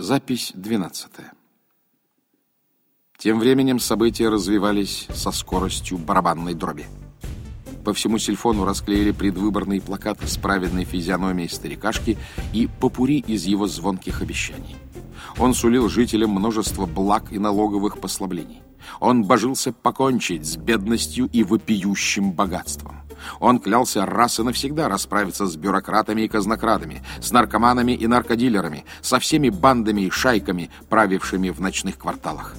Запись 12. Тем временем события развивались со скоростью барабанной дроби. По всему сельфону расклеили предвыборные плакаты с праведной физиономией старикашки и попури из его звонких обещаний. Он сулил жителям множество благ и налоговых послаблений. Он божился покончить с бедностью и вопиющим богатством. Он клялся раз и навсегда расправиться с бюрократами и казнокрадами, с наркоманами и наркодилерами, со всеми бандами и шайками, правившими в ночных кварталах.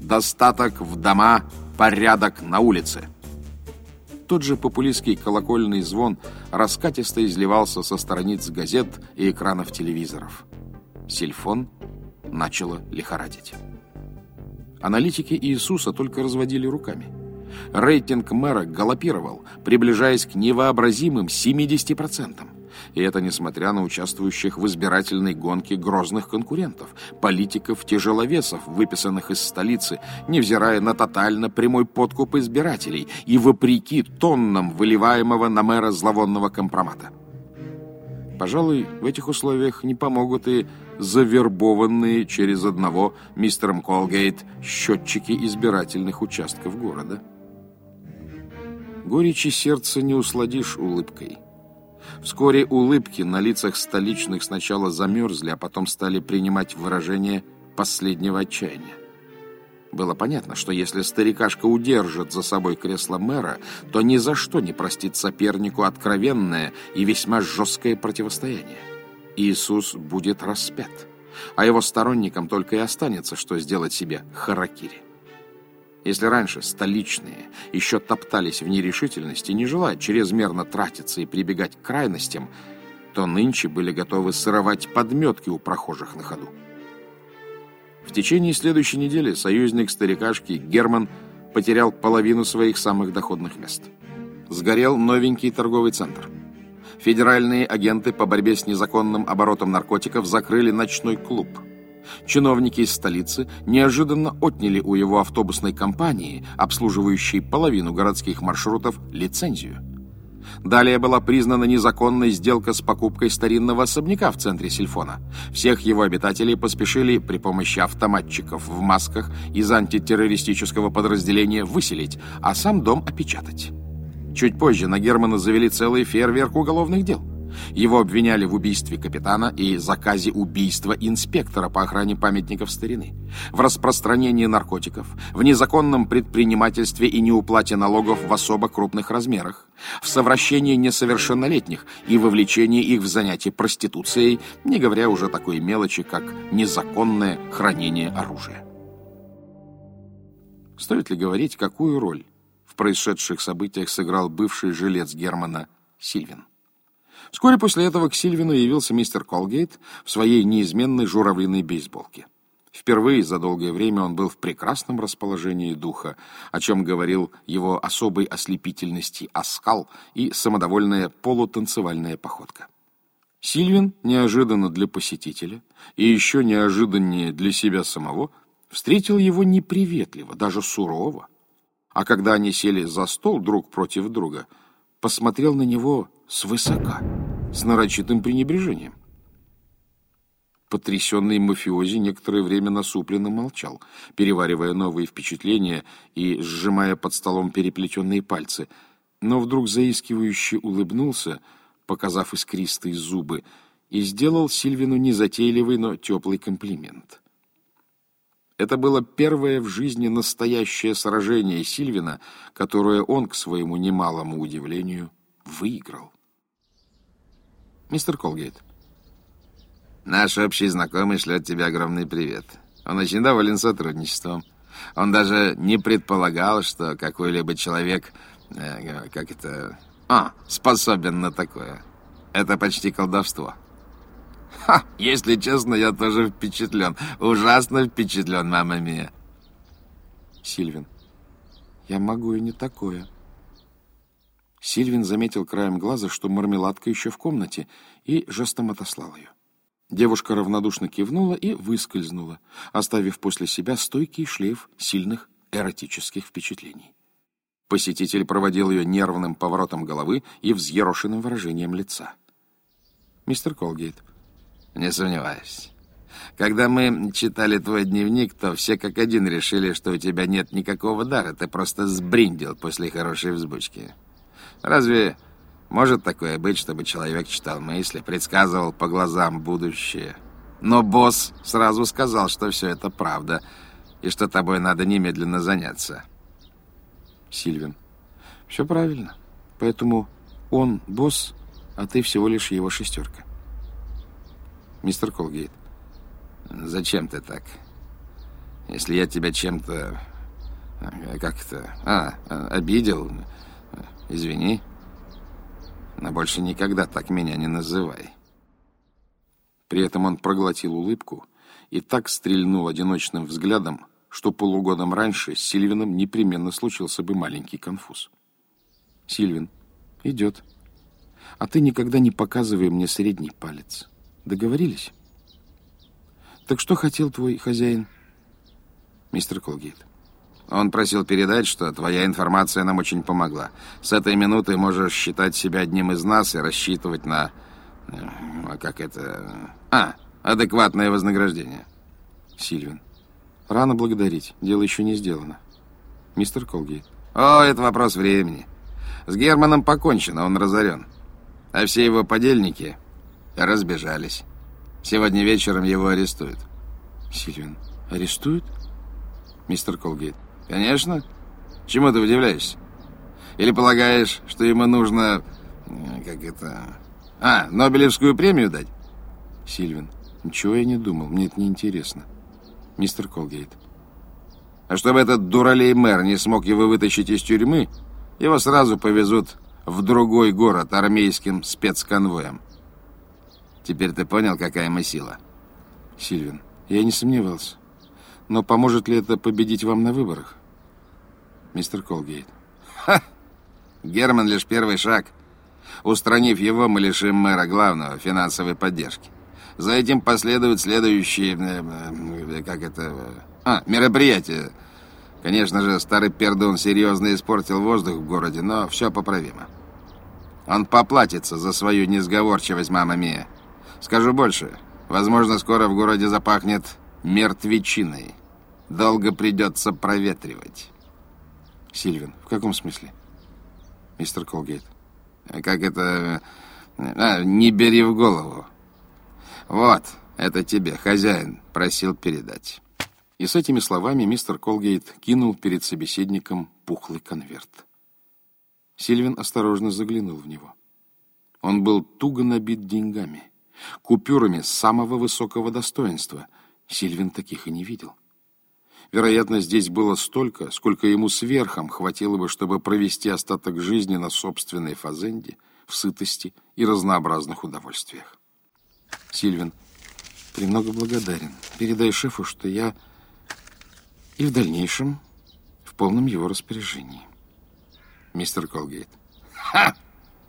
Достаток в дома, порядок на улице. Тот же популистский колокольный звон раскатисто изливался со страниц газет и экранов телевизоров. Сельфон начало лихорадить. Аналитики Иисуса только разводили руками. Рейтинг мэра галопировал, приближаясь к невообразимым 70%. И это несмотря на участвующих в избирательной гонке грозных конкурентов, политиков-тяжеловесов, выписанных из столицы, невзирая на тотально прямой подкуп избирателей и вопреки тоннам выливаемого на мэра зловонного компромата. Пожалуй, в этих условиях не помогут и завербованные через одного мистером Колгейт счетчики избирательных участков города. Горечи сердца не усладишь улыбкой. Вскоре улыбки на лицах столичных сначала замерзли, а потом стали принимать выражение последнего отчаяния. Было понятно, что если старикашка удержит за собой кресло мэра, то ни за что не простит сопернику откровенное и весьма жесткое противостояние. Иисус будет распят, а его сторонникам только и останется, что сделать себе харакири. Если раньше столичные еще топтались в нерешительности, не желая чрезмерно тратиться и прибегать к крайностям, то нынче были готовы срывать подметки у прохожих на ходу. В течение следующей недели союзник старикашки Герман потерял половину своих самых доходных мест. Сгорел новенький торговый центр. Федеральные агенты по борьбе с незаконным оборотом наркотиков закрыли ночной клуб – Чиновники из столицы неожиданно отняли у его автобусной компании, обслуживающей половину городских маршрутов, лицензию. Далее была признана незаконной сделка с покупкой старинного особняка в центре Сильфона. Всех его обитателей поспешили при помощи автоматчиков в масках из антитеррористического подразделения выселить, а сам дом опечатать. Чуть позже на Германа завели целый фейерверк уголовных дел – его обвиняли в убийстве капитана и заказе убийства инспектора по охране памятников старины, в распространении наркотиков, в незаконном предпринимательстве и неуплате налогов в особо крупных размерах, в совращении несовершеннолетних и вовлечении их в занятия проституцией, не говоря уже такой мелочи, как незаконное хранение оружия. Стоит ли говорить, какую роль в происшедших событиях сыграл бывший жилец Германа Сильвин? Вскоре после этого к Сильвину явился мистер Колгейт в своей неизменной журавлиной бейсболке. Впервые за долгое время он был в прекрасном расположении духа, о чем говорил его особой ослепительности оскал и самодовольная полутанцевальная походка. Сильвин неожиданно для посетителя и еще неожиданнее для себя самого встретил его неприветливо, даже сурово. А когда они сели за стол друг против друга, посмотрел на него свысока с нарочитым пренебрежением. Потрясенный мафиози некоторое время насупленно молчал, переваривая новые впечатления и сжимая под столом переплетенные пальцы, но вдруг заискивающе улыбнулся, показав искристые зубы, и сделал Сильвину незатейливый, но теплый комплимент. Это было первое в жизни настоящее сражение Сильвина, которое он, к своему немалому удивлению, выиграл. Мистер Колгейт. Наш общий знакомый шлет тебе огромный привет. Он очень доволен сотрудничеством. Он даже не предполагал, что какой-либо человек, э, как это, а, способен на такое. Это почти колдовство. Ха, если честно, я тоже впечатлен. Ужасно впечатлен, мама мия. Сильвин. Я могу и не такое. Сильвин заметил краем глаза, что мармеладка еще в комнате, и жестом отослал ее. Девушка равнодушно кивнула и выскользнула, оставив после себя стойкий шлейф сильных эротических впечатлений. Посетитель проводил ее нервным поворотом головы и взъерошенным выражением лица. «Мистер Колгейт». «Не сомневаюсь. Когда мы читали твой дневник, то все как один решили, что у тебя нет никакого дара. Ты просто сбриндил после хорошей взбучки. Разве может такое быть, чтобы человек читал мысли, предсказывал по глазам будущее? Но босс сразу сказал, что все это правда, и что тобой надо немедленно заняться. Сильвин. Все правильно. Поэтому он босс, а ты всего лишь его шестерка. Мистер Колгейт. Зачем ты так? Если я тебя чем-то... Э, как то А, обидел? Извини. Но больше никогда так меня не называй. При этом он проглотил улыбку и так стрельнул одиночным взглядом, что полугодом раньше с Сильвином непременно случился бы маленький конфуз. «Сильвин, идет. А ты никогда не показывай мне средний палец. Договорились?» Так что хотел твой хозяин? Мистер Колгейт. Он просил передать, что твоя информация нам очень помогла. С этой минуты можешь считать себя одним из нас и рассчитывать на... Э, а как это... А, адекватное вознаграждение. Сильвин. Рано благодарить. Дело еще не сделано. Мистер Колгейт. О, это вопрос времени. С Германом покончено, он разорен. А все его подельники разбежались. Сегодня вечером его арестуют. Сильвин, арестуют? Мистер Колгейт. Конечно. Чему ты удивляешься? Или полагаешь, что ему нужно... Как это... А, Нобелевскую премию дать? Сильвин. Ничего я не думал. Мне это не интересно. Мистер Колгейт. А чтобы этот дуралей-мэр не смог его вытащить из тюрьмы, его сразу повезут в другой город армейским спецконвоем. Теперь ты понял, какая мы сила? Сильвин, я не сомневался. Но поможет ли это победить вам на выборах? Мистер Колгейт. Ха! Герман лишь первый шаг. Устранив его, мы лишим мэра главного финансовой поддержки. За этим последуют следующие... Э, э, как это... А, мероприятия. Конечно же, старый пердун серьезно испортил воздух в городе, но все поправимо. Он поплатится за свою несговорчивость, мама Мия. Скажу больше. Возможно, скоро в городе запахнет мертвечиной. Долго придется проветривать. Сильвин, в каком смысле? Мистер Колгейт. Как это... А, не бери в голову. Вот, это тебе, хозяин, просил передать. И с этими словами мистер Колгейт кинул перед собеседником пухлый конверт. Сильвин осторожно заглянул в него. Он был туго набит деньгами купюрами самого высокого достоинства. Сильвин таких и не видел. Вероятно, здесь было столько, сколько ему сверхом хватило бы, чтобы провести остаток жизни на собственной фазенде, в сытости и разнообразных удовольствиях. Сильвин, премного благодарен. Передай шефу, что я и в дальнейшем в полном его распоряжении. Мистер Колгейт. Ха!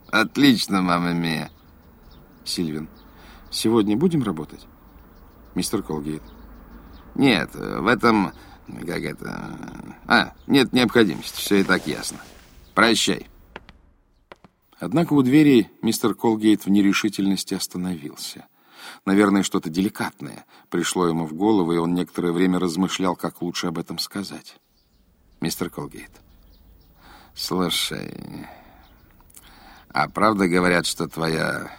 Отлично, мама мия. Сильвин. Сегодня будем работать? Мистер Колгейт. Нет, в этом... Как это... А, нет необходимости, все и так ясно. Прощай. Однако у двери мистер Колгейт в нерешительности остановился. Наверное, что-то деликатное пришло ему в голову, и он некоторое время размышлял, как лучше об этом сказать. Мистер Колгейт. Слушай, а правда говорят, что твоя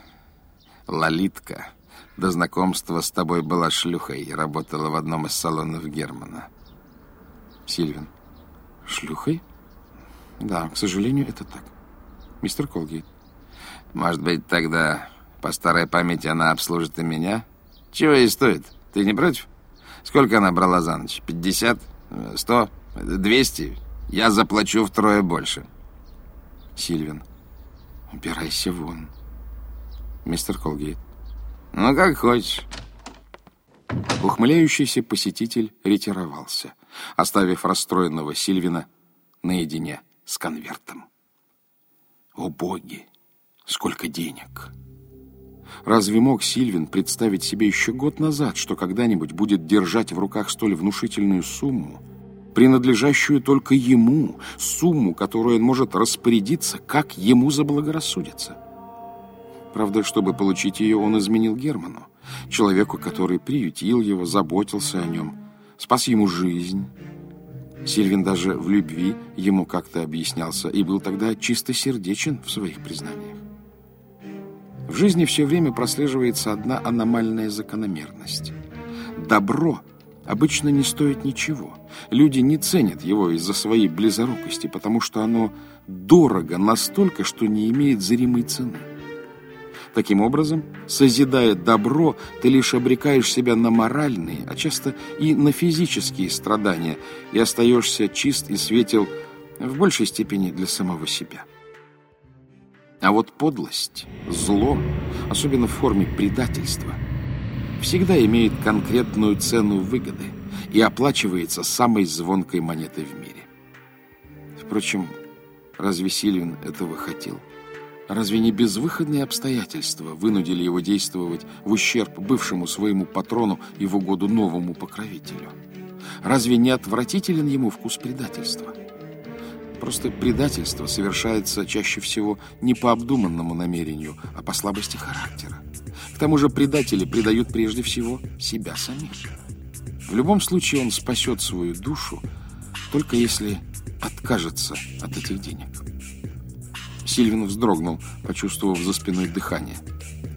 Лолитка до знакомства с тобой была шлюхой и работала в одном из салонов Германа. Сильвин. Шлюхой? Да, к сожалению, это так. Мистер Колгейт. Может быть, тогда по старой памяти она обслужит и меня? Чего ей стоит? Ты не против? Сколько она брала за ночь? Пятьдесят? Сто? Двести? Я заплачу втрое больше. Сильвин. Убирайся вон мистер Колгейт. Ну, как хочешь. Ухмыляющийся посетитель ретировался, оставив расстроенного Сильвина наедине с конвертом. О боги! Сколько денег! Разве мог Сильвин представить себе еще год назад, что когда-нибудь будет держать в руках столь внушительную сумму, принадлежащую только ему, сумму, которую он может распорядиться, как ему заблагорассудится? Правда, чтобы получить ее, он изменил Герману, человеку, который приютил его, заботился о нем, спас ему жизнь. Сильвин даже в любви ему как-то объяснялся и был тогда чистосердечен в своих признаниях. В жизни все время прослеживается одна аномальная закономерность. Добро обычно не стоит ничего. Люди не ценят его из-за своей близорукости, потому что оно дорого настолько, что не имеет зримой цены. Таким образом, созидая добро, ты лишь обрекаешь себя на моральные, а часто и на физические страдания, и остаешься чист и светел в большей степени для самого себя. А вот подлость, зло, особенно в форме предательства, всегда имеет конкретную цену выгоды и оплачивается самой звонкой монетой в мире. Впрочем, разве Сильвин этого хотел? — Разве не безвыходные обстоятельства вынудили его действовать в ущерб бывшему своему патрону и в угоду новому покровителю? Разве не отвратителен ему вкус предательства? Просто предательство совершается чаще всего не по обдуманному намерению, а по слабости характера. К тому же предатели предают прежде всего себя самих. В любом случае он спасет свою душу, только если откажется от этих денег. Сильвин вздрогнул, почувствовав за спиной дыхание.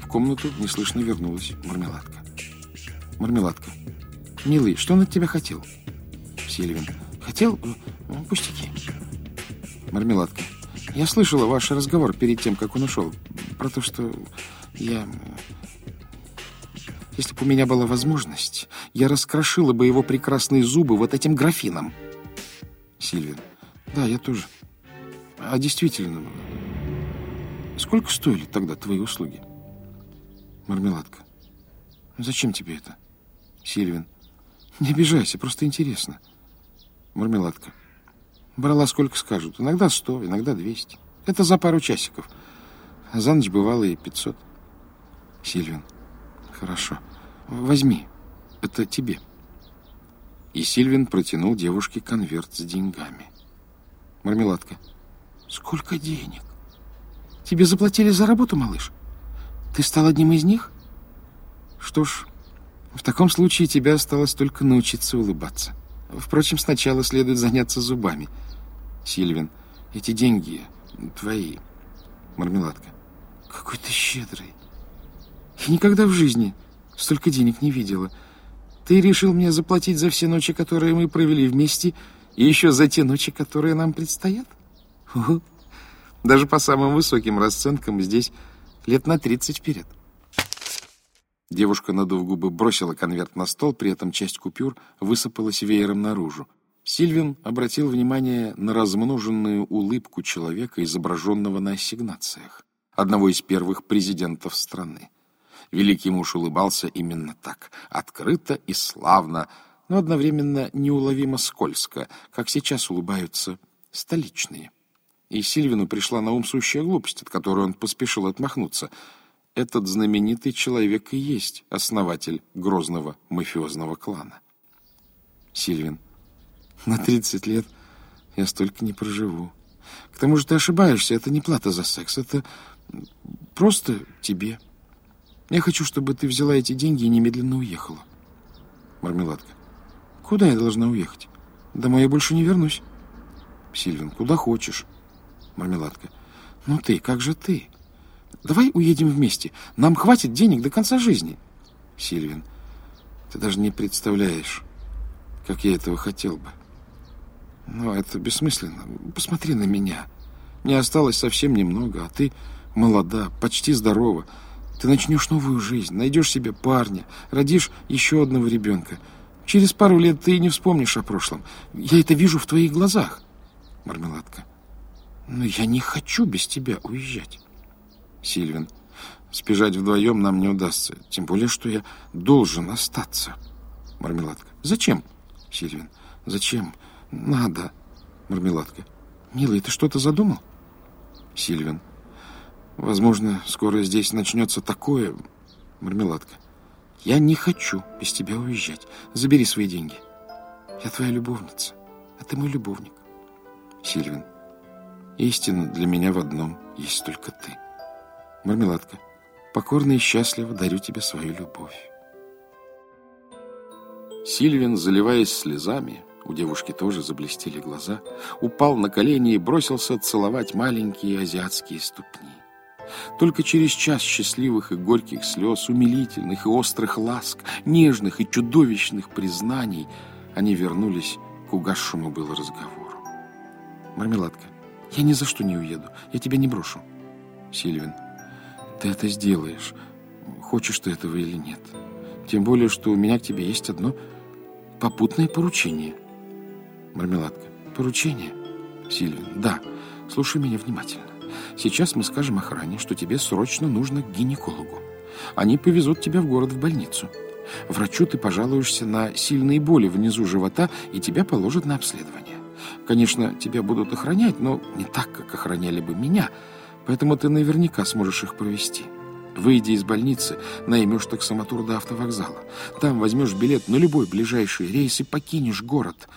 В комнату неслышно вернулась мармеладка. «Мармеладка, милый, что он от тебя хотел?» Сильвин. «Хотел? Ну, пустяки». Мармеладка. «Я слышала ваш разговор перед тем, как он ушел. Про то, что я... Если бы у меня была возможность, я раскрошила бы его прекрасные зубы вот этим графином». Сильвин. «Да, я тоже». А действительно, сколько стоили тогда твои услуги? Мармеладка. Зачем тебе это? Сильвин. Не обижайся, просто интересно. Мармеладка. Брала сколько скажут. Иногда сто, иногда двести. Это за пару часиков. За ночь бывало и пятьсот. Сильвин. Хорошо. Возьми. Это тебе. И Сильвин протянул девушке конверт с деньгами. Мармеладка. Сколько денег? Тебе заплатили за работу, малыш? Ты стал одним из них? Что ж, в таком случае тебе осталось только научиться улыбаться. Впрочем, сначала следует заняться зубами. Сильвин, эти деньги твои. Мармеладка. Какой ты щедрый. Я никогда в жизни столько денег не видела. Ты решил мне заплатить за все ночи, которые мы провели вместе, и еще за те ночи, которые нам предстоят? Даже по самым высоким расценкам здесь лет на 30 вперед. Девушка, надув губы, бросила конверт на стол, при этом часть купюр высыпалась веером наружу. Сильвин обратил внимание на размноженную улыбку человека, изображенного на ассигнациях, одного из первых президентов страны. Великий муж улыбался именно так, открыто и славно, но одновременно неуловимо скользко, как сейчас улыбаются столичные. И Сильвину пришла на ум сущая глупость, от которой он поспешил отмахнуться. Этот знаменитый человек и есть основатель грозного мафиозного клана. Сильвин. На 30 лет я столько не проживу. К тому же ты ошибаешься, это не плата за секс, это просто тебе. Я хочу, чтобы ты взяла эти деньги и немедленно уехала. Мармеладка. Куда я должна уехать? Домой я больше не вернусь. Сильвин. Куда хочешь. Мармеладка. Ну ты, как же ты? Давай уедем вместе. Нам хватит денег до конца жизни. Сильвин. Ты даже не представляешь, как я этого хотел бы. Но это бессмысленно. Посмотри на меня. Мне осталось совсем немного, а ты молода, почти здорова. Ты начнешь новую жизнь, найдешь себе парня, родишь еще одного ребенка. Через пару лет ты не вспомнишь о прошлом. Я это вижу в твоих глазах. Мармеладка. Но я не хочу без тебя уезжать. Сильвин. Сбежать вдвоем нам не удастся. Тем более, что я должен остаться. Мармеладка. Зачем? Сильвин. Зачем? Надо. Мармеладка. Милый, ты что-то задумал? Сильвин. Возможно, скоро здесь начнется такое... Мармеладка. Я не хочу без тебя уезжать. Забери свои деньги. Я твоя любовница, а ты мой любовник. Сильвин. Истина для меня в одном есть только ты. Мармеладка. Покорно и счастливо дарю тебе свою любовь. Сильвин, заливаясь слезами, у девушки тоже заблестели глаза, упал на колени и бросился целовать маленькие азиатские ступни. Только через час счастливых и горьких слез, умилительных и острых ласк, нежных и чудовищных признаний они вернулись к угасшему было разговору. «Мармеладка, я ни за что не уеду, я тебя не брошу». «Сильвин, ты это сделаешь, хочешь ты этого или нет. Тем более, что у меня к тебе есть одно попутное поручение». Мармеладка, поручение? Сильвин, да, слушай меня внимательно. Сейчас мы скажем охране, что тебе срочно нужно к гинекологу. Они повезут тебя в город в больницу. Врачу ты пожалуешься на сильные боли внизу живота, и тебя положат на обследование. Конечно, тебя будут охранять, но не так, как охраняли бы меня, поэтому ты наверняка сможешь их провести. Выйдя из больницы, наймешь таксомотор до автовокзала. Там возьмешь билет на любой ближайший рейс и покинешь город.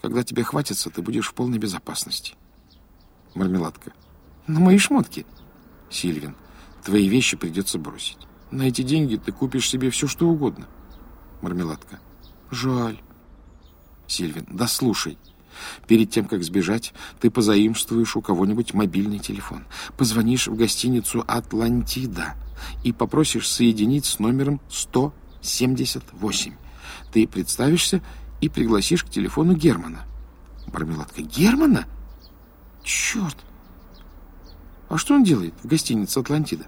Когда тебе хватится, ты будешь в полной безопасности. Мармеладка. На мои шмотки. Сильвин. Твои вещи придется бросить. На эти деньги ты купишь себе все, что угодно. Мармеладка. Жаль. Сильвин. Да слушай. Перед тем, как сбежать, ты позаимствуешь у кого-нибудь мобильный телефон. Позвонишь в гостиницу «Атлантида» и попросишь соединить с номером 178. Ты представишься и пригласишь к телефону Германа. Мармеладка. Германа? Черт! А что он делает в гостинице «Атлантида»?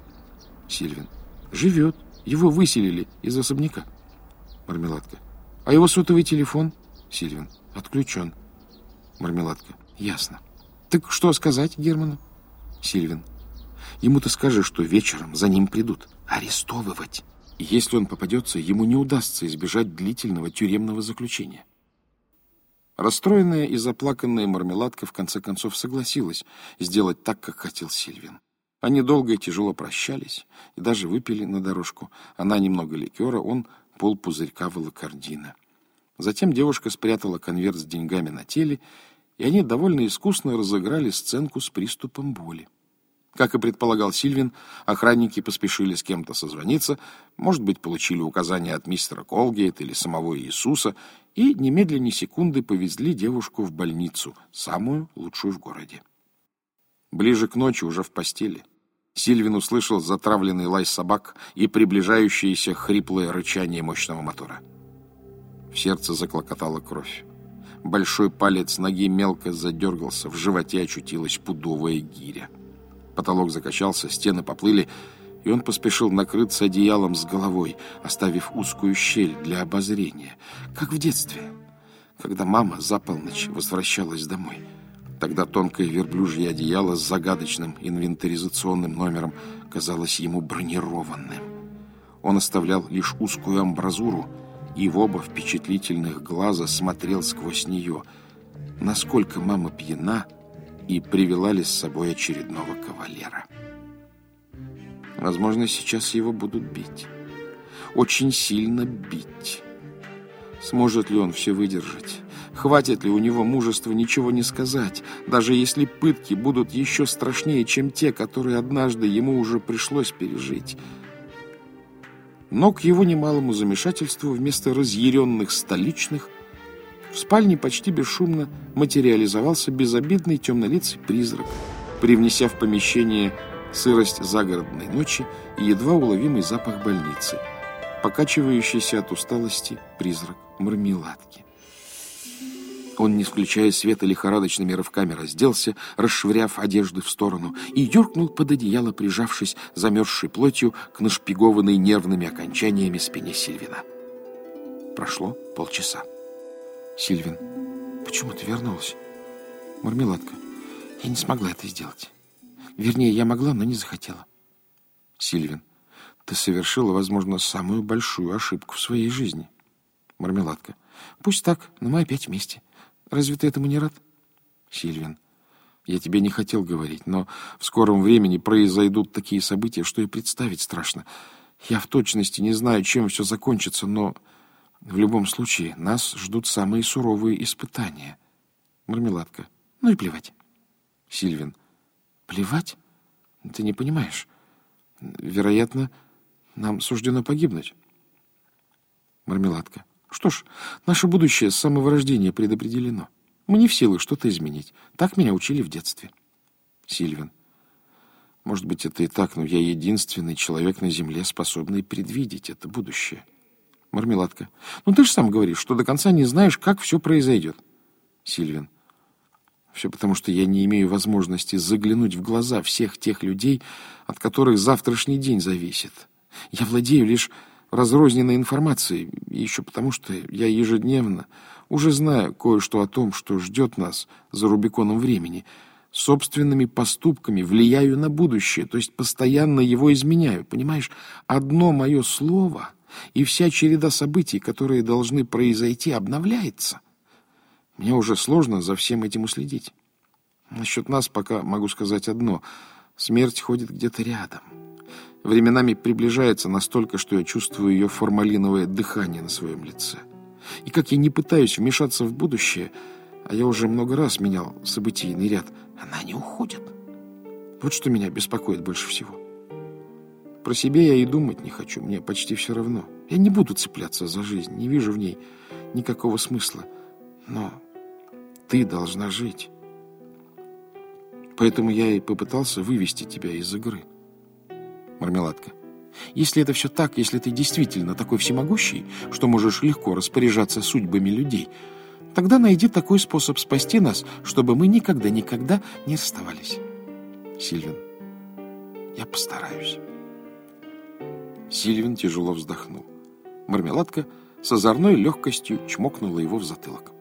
Сильвин. Живет. Его выселили из особняка. Мармеладка. А его сотовый телефон? Сильвин. Отключен. Мармеладка. Ясно. Так что сказать Герману? Сильвин. Ему ты скажи, что вечером за ним придут. Арестовывать. И если он попадется, ему не удастся избежать длительного тюремного заключения. Расстроенная и заплаканная мармеладка в конце концов согласилась сделать так, как хотел Сильвин. Они долго и тяжело прощались и даже выпили на дорожку. Она немного ликера, он пол пузырька волокордина. Затем девушка спрятала конверт с деньгами на теле, и они довольно искусно разыграли сценку с приступом боли. Как и предполагал Сильвин, охранники поспешили с кем-то созвониться, может быть, получили указания от мистера Колгейт или самого Иисуса, и немедленно секунды повезли девушку в больницу, самую лучшую в городе. Ближе к ночи, уже в постели, Сильвин услышал затравленный лай собак и приближающееся хриплое рычание мощного мотора. В сердце заклокотала кровь. Большой палец ноги мелко задергался, в животе очутилась пудовая гиря. Потолок закачался, стены поплыли, и он поспешил накрыться одеялом с головой, оставив узкую щель для обозрения, как в детстве, когда мама за полночь возвращалась домой. Тогда тонкое верблюжье одеяло с загадочным инвентаризационным номером казалось ему бронированным. Он оставлял лишь узкую амбразуру, и в оба впечатлительных глаза смотрел сквозь нее. Насколько мама пьяна — и привела ли с собой очередного кавалера. Возможно, сейчас его будут бить. Очень сильно бить. Сможет ли он все выдержать? Хватит ли у него мужества ничего не сказать, даже если пытки будут еще страшнее, чем те, которые однажды ему уже пришлось пережить? Но к его немалому замешательству вместо разъяренных столичных в спальне почти бесшумно материализовался безобидный темнолицый призрак, привнеся в помещение сырость загородной ночи и едва уловимый запах больницы, покачивающийся от усталости призрак мармеладки. Он, не включая света, лихорадочными рывками разделся, расшвыряв одежду в сторону, и юркнул под одеяло, прижавшись замерзшей плотью к нашпигованной нервными окончаниями спине Сильвина. Прошло полчаса. Сильвин, почему ты вернулась? Мармеладка, я не смогла это сделать. Вернее, я могла, но не захотела. Сильвин, ты совершила, возможно, самую большую ошибку в своей жизни. Мармеладка, пусть так, но мы опять вместе. Разве ты этому не рад? Сильвин, я тебе не хотел говорить, но в скором времени произойдут такие события, что и представить страшно. Я в точности не знаю, чем все закончится, но в любом случае, нас ждут самые суровые испытания. Мармеладка. Ну и плевать. Сильвин. Плевать? Ты не понимаешь. Вероятно, нам суждено погибнуть. Мармеладка. Что ж, наше будущее с самого рождения предопределено. Мы не в силах что-то изменить. Так меня учили в детстве. Сильвин. Может быть, это и так, но я единственный человек на Земле, способный предвидеть это будущее. Мармеладка. Ну, ты же сам говоришь, что до конца не знаешь, как все произойдет. Сильвин. Все потому, что я не имею возможности заглянуть в глаза всех тех людей, от которых завтрашний день зависит. Я владею лишь разрозненной информацией, еще потому, что я ежедневно уже знаю кое-что о том, что ждет нас за Рубиконом времени, собственными поступками влияю на будущее, то есть постоянно его изменяю. Понимаешь, одно мое слово и вся череда событий, которые должны произойти, обновляется. Мне уже сложно за всем этим уследить. Насчет нас пока могу сказать одно. Смерть ходит где-то рядом. Временами приближается настолько, что я чувствую ее формалиновое дыхание на своем лице. И как я не пытаюсь вмешаться в будущее, а я уже много раз менял событийный ряд, она не уходит. Вот что меня беспокоит больше всего. Про себя я и думать не хочу, мне почти все равно. Я не буду цепляться за жизнь, не вижу в ней никакого смысла. Но ты должна жить. Поэтому я и попытался вывести тебя из игры. Мармеладка. Если это все так, если ты действительно такой всемогущий, что можешь легко распоряжаться судьбами людей, тогда найди такой способ спасти нас, чтобы мы никогда-никогда не расставались. Сильвин. Я постараюсь. Сильвин тяжело вздохнул. Мармеладка с озорной легкостью чмокнула его в затылок.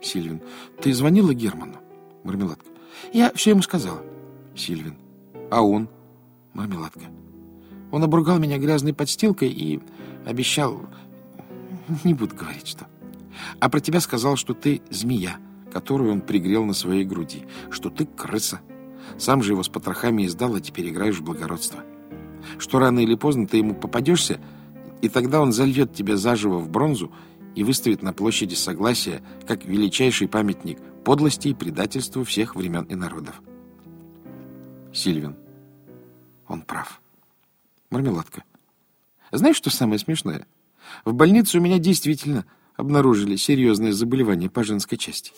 Сильвин. Ты звонила Герману? Мармеладка. Я все ему сказала. Сильвин. А он? Мармеладка. Он обругал меня грязной подстилкой и обещал... Не буду говорить, что. А про тебя сказал, что ты змея, которую он пригрел на своей груди, что ты крыса. Сам же его с потрохами издал, а теперь играешь в благородство. Что рано или поздно ты ему попадешься, и тогда он зальет тебя заживо в бронзу и выставит на площади Согласия как величайший памятник подлости и предательству всех времен и народов. Сильвин. Он прав. Мармеладка. Знаешь, что самое смешное? В больнице у меня действительно обнаружили серьезное заболевание по женской части.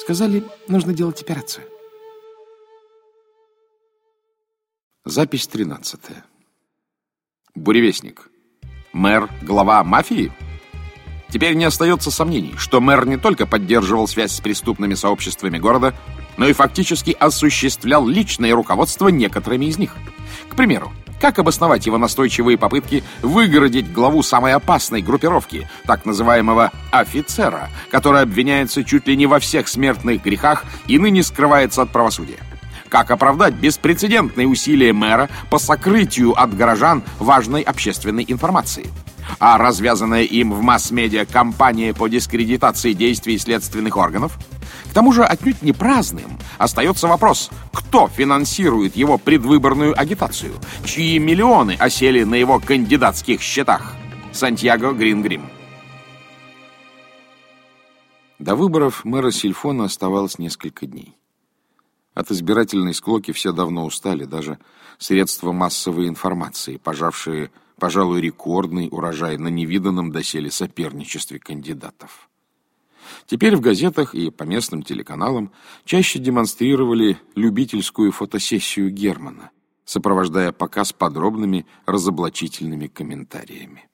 Сказали, нужно делать операцию. Запись тринадцатая. Буревестник. Мэр, глава мафии? Теперь не остается сомнений, что мэр не только поддерживал связь с преступными сообществами города, но и фактически осуществлял личное руководство некоторыми из них. К примеру, как обосновать его настойчивые попытки выгородить главу самой опасной группировки, так называемого «офицера», который обвиняется чуть ли не во всех смертных грехах и ныне скрывается от правосудия? Как оправдать беспрецедентные усилия мэра по сокрытию от горожан важной общественной информации? а развязанная им в масс-медиа кампания по дискредитации действий следственных органов? К тому же отнюдь не праздным остается вопрос, кто финансирует его предвыборную агитацию, чьи миллионы осели на его кандидатских счетах. Сантьяго Грингрим. До выборов мэра Сильфона оставалось несколько дней. От избирательной склоки все давно устали, даже средства массовой информации, пожавшие пожалуй, рекордный урожай на невиданном доселе соперничестве кандидатов. Теперь в газетах и по местным телеканалам чаще демонстрировали любительскую фотосессию Германа, сопровождая показ подробными разоблачительными комментариями.